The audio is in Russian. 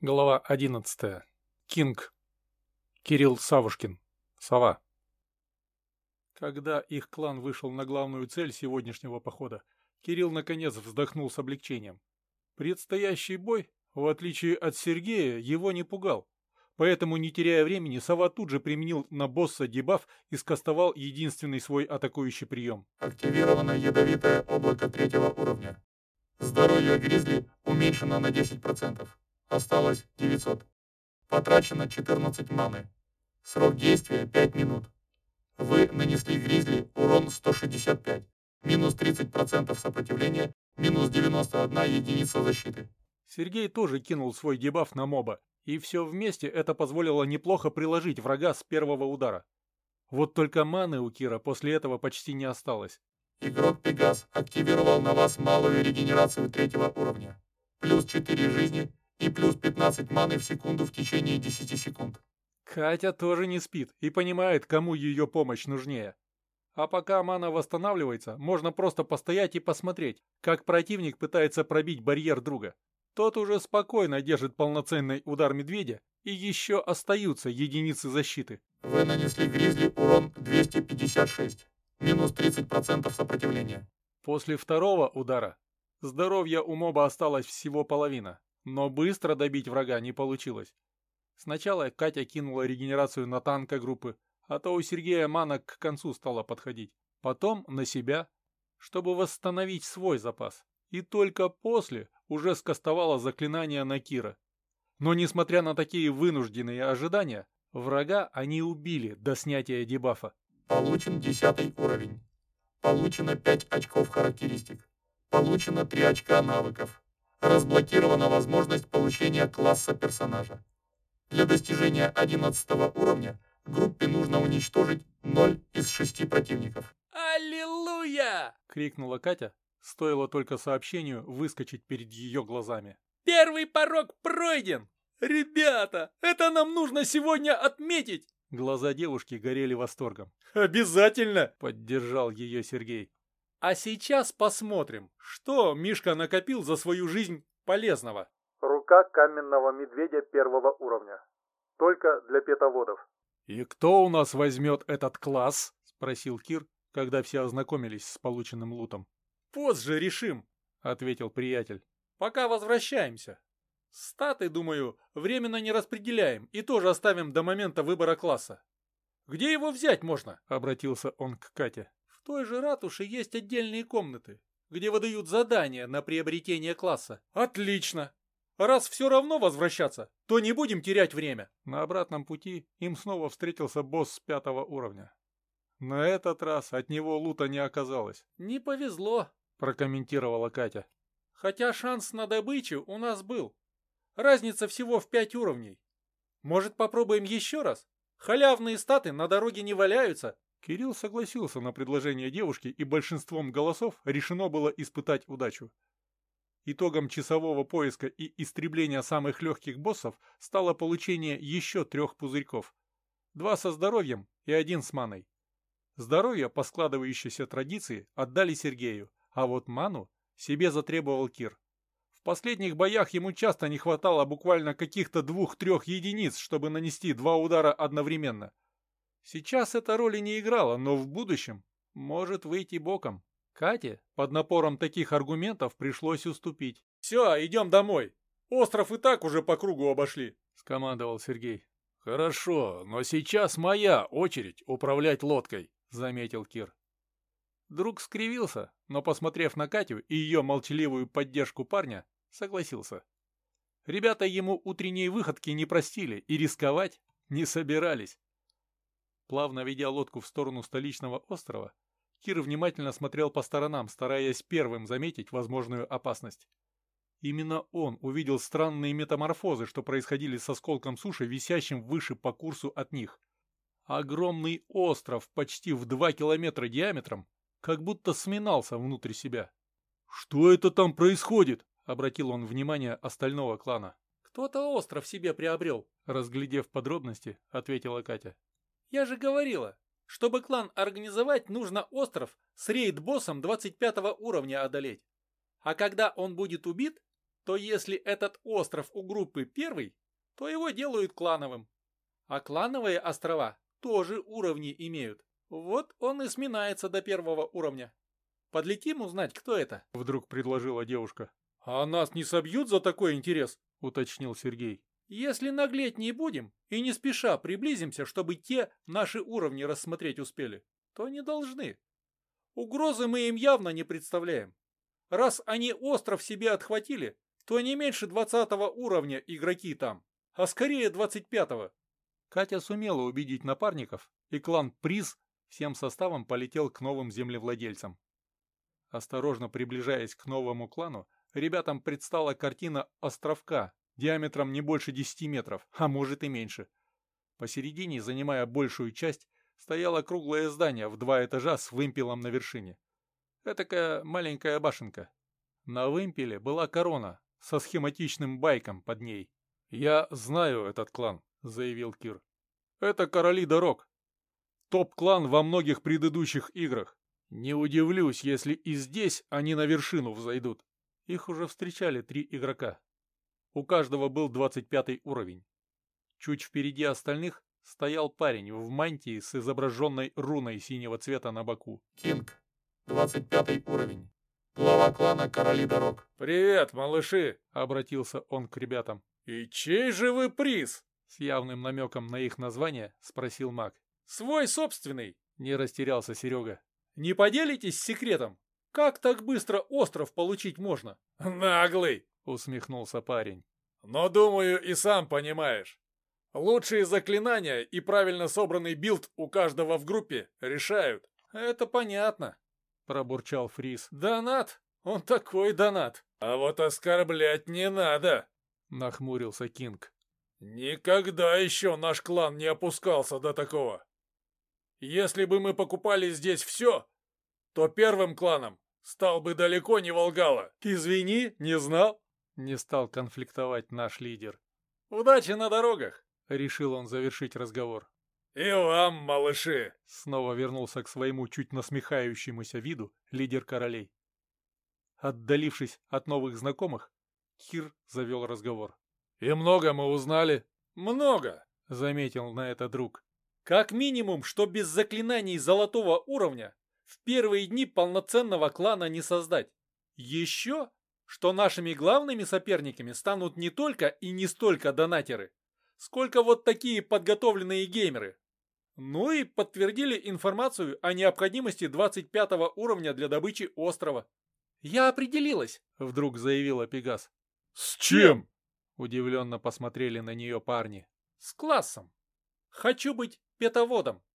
Глава 11. Кинг. Кирилл Савушкин. Сова. Когда их клан вышел на главную цель сегодняшнего похода, Кирилл наконец вздохнул с облегчением. Предстоящий бой, в отличие от Сергея, его не пугал. Поэтому, не теряя времени, Сова тут же применил на босса дебаф и скостовал единственный свой атакующий прием. Активировано ядовитое облако третьего уровня. Здоровье Гризли уменьшено на 10%. Осталось 900. Потрачено 14 маны. Срок действия 5 минут. Вы нанесли Гризли урон 165. Минус 30% сопротивления. Минус 91 единица защиты. Сергей тоже кинул свой дебаф на моба, и все вместе это позволило неплохо приложить врага с первого удара. Вот только маны у Кира после этого почти не осталось. Игрок Пегас активировал на вас малую регенерацию третьего уровня. Плюс 4 жизни и плюс 15 маны в секунду в течение 10 секунд. Катя тоже не спит и понимает, кому ее помощь нужнее. А пока мана восстанавливается, можно просто постоять и посмотреть, как противник пытается пробить барьер друга. Тот уже спокойно держит полноценный удар медведя, и еще остаются единицы защиты. Вы нанесли Гризли урон 256, минус 30% сопротивления. После второго удара здоровья у моба осталось всего половина. Но быстро добить врага не получилось. Сначала Катя кинула регенерацию на танка группы, а то у Сергея мана к концу стала подходить. Потом на себя, чтобы восстановить свой запас. И только после уже скостовала заклинание на Кира. Но несмотря на такие вынужденные ожидания, врага они убили до снятия дебафа. Получен 10 уровень. Получено 5 очков характеристик. Получено 3 очка навыков. Разблокирована возможность получения класса персонажа. Для достижения 11 уровня группе нужно уничтожить 0 из 6 противников. «Аллилуйя!» — крикнула Катя, стоило только сообщению выскочить перед ее глазами. «Первый порог пройден! Ребята, это нам нужно сегодня отметить!» Глаза девушки горели восторгом. «Обязательно!» — поддержал ее Сергей. А сейчас посмотрим, что Мишка накопил за свою жизнь полезного. Рука каменного медведя первого уровня. Только для петоводов. «И кто у нас возьмет этот класс?» — спросил Кир, когда все ознакомились с полученным лутом. «Позже решим», — ответил приятель. «Пока возвращаемся. Статы, думаю, временно не распределяем и тоже оставим до момента выбора класса. Где его взять можно?» — обратился он к Кате той же ратуше есть отдельные комнаты, где выдают задания на приобретение класса. Отлично! Раз все равно возвращаться, то не будем терять время. На обратном пути им снова встретился босс с пятого уровня. На этот раз от него лута не оказалось. Не повезло, прокомментировала Катя. Хотя шанс на добычу у нас был. Разница всего в пять уровней. Может, попробуем еще раз? Халявные статы на дороге не валяются, Кирилл согласился на предложение девушки, и большинством голосов решено было испытать удачу. Итогом часового поиска и истребления самых легких боссов стало получение еще трех пузырьков. Два со здоровьем и один с маной. Здоровье, по складывающейся традиции, отдали Сергею, а вот ману себе затребовал Кир. В последних боях ему часто не хватало буквально каких-то двух-трех единиц, чтобы нанести два удара одновременно – Сейчас эта роли не играла, но в будущем может выйти боком. Кате под напором таких аргументов пришлось уступить. «Все, идем домой. Остров и так уже по кругу обошли», — скомандовал Сергей. «Хорошо, но сейчас моя очередь управлять лодкой», — заметил Кир. Друг скривился, но, посмотрев на Катю и ее молчаливую поддержку парня, согласился. Ребята ему утренние выходки не простили и рисковать не собирались. Плавно ведя лодку в сторону столичного острова, Кир внимательно смотрел по сторонам, стараясь первым заметить возможную опасность. Именно он увидел странные метаморфозы, что происходили с осколком суши, висящим выше по курсу от них. Огромный остров, почти в два километра диаметром, как будто сминался внутрь себя. «Что это там происходит?» — обратил он внимание остального клана. «Кто-то остров себе приобрел», — разглядев подробности, ответила Катя. Я же говорила, чтобы клан организовать, нужно остров с рейд-боссом 25 уровня одолеть. А когда он будет убит, то если этот остров у группы первый, то его делают клановым. А клановые острова тоже уровни имеют. Вот он и сминается до первого уровня. Подлетим узнать, кто это?» — вдруг предложила девушка. «А нас не собьют за такой интерес?» — уточнил Сергей. «Если наглеть не будем и не спеша приблизимся, чтобы те наши уровни рассмотреть успели, то не должны. Угрозы мы им явно не представляем. Раз они остров себе отхватили, то не меньше двадцатого уровня игроки там, а скорее двадцать пятого. Катя сумела убедить напарников, и клан Приз всем составом полетел к новым землевладельцам. Осторожно приближаясь к новому клану, ребятам предстала картина островка диаметром не больше 10 метров, а может и меньше. Посередине, занимая большую часть, стояло круглое здание в два этажа с вымпелом на вершине. Этакая маленькая башенка. На вымпеле была корона, со схематичным байком под ней. «Я знаю этот клан», — заявил Кир. «Это короли дорог. Топ-клан во многих предыдущих играх. Не удивлюсь, если и здесь они на вершину взойдут». Их уже встречали три игрока. У каждого был 25 уровень. Чуть впереди остальных стоял парень в мантии с изображенной руной синего цвета на боку. Кинг, 25 уровень. Глава клана Короли Дорог. «Привет, малыши!» — обратился он к ребятам. «И чей же вы приз?» С явным намеком на их название спросил маг. «Свой собственный!» — не растерялся Серега. «Не поделитесь секретом? Как так быстро остров получить можно?» «Наглый!» — усмехнулся парень. «Но, думаю, и сам понимаешь. Лучшие заклинания и правильно собранный билд у каждого в группе решают». «Это понятно», пробурчал Фрис. «Донат? Он такой донат!» «А вот оскорблять не надо!» — нахмурился Кинг. «Никогда еще наш клан не опускался до такого. Если бы мы покупали здесь все, то первым кланом стал бы далеко не Волгала». «Извини, не знал», — не стал конфликтовать наш лидер. «Удачи на дорогах», — решил он завершить разговор. «И вам, малыши!» Снова вернулся к своему чуть насмехающемуся виду лидер королей. Отдалившись от новых знакомых, Кир завел разговор. «И много мы узнали?» «Много!» — заметил на это друг. «Как минимум, что без заклинаний золотого уровня в первые дни полноценного клана не создать. Еще, что нашими главными соперниками станут не только и не столько донатеры, сколько вот такие подготовленные геймеры, ну и подтвердили информацию о необходимости 25 уровня для добычи острова. «Я определилась», — вдруг заявила Пегас. «С чем?» — удивленно посмотрели на нее парни. «С классом. Хочу быть петоводом.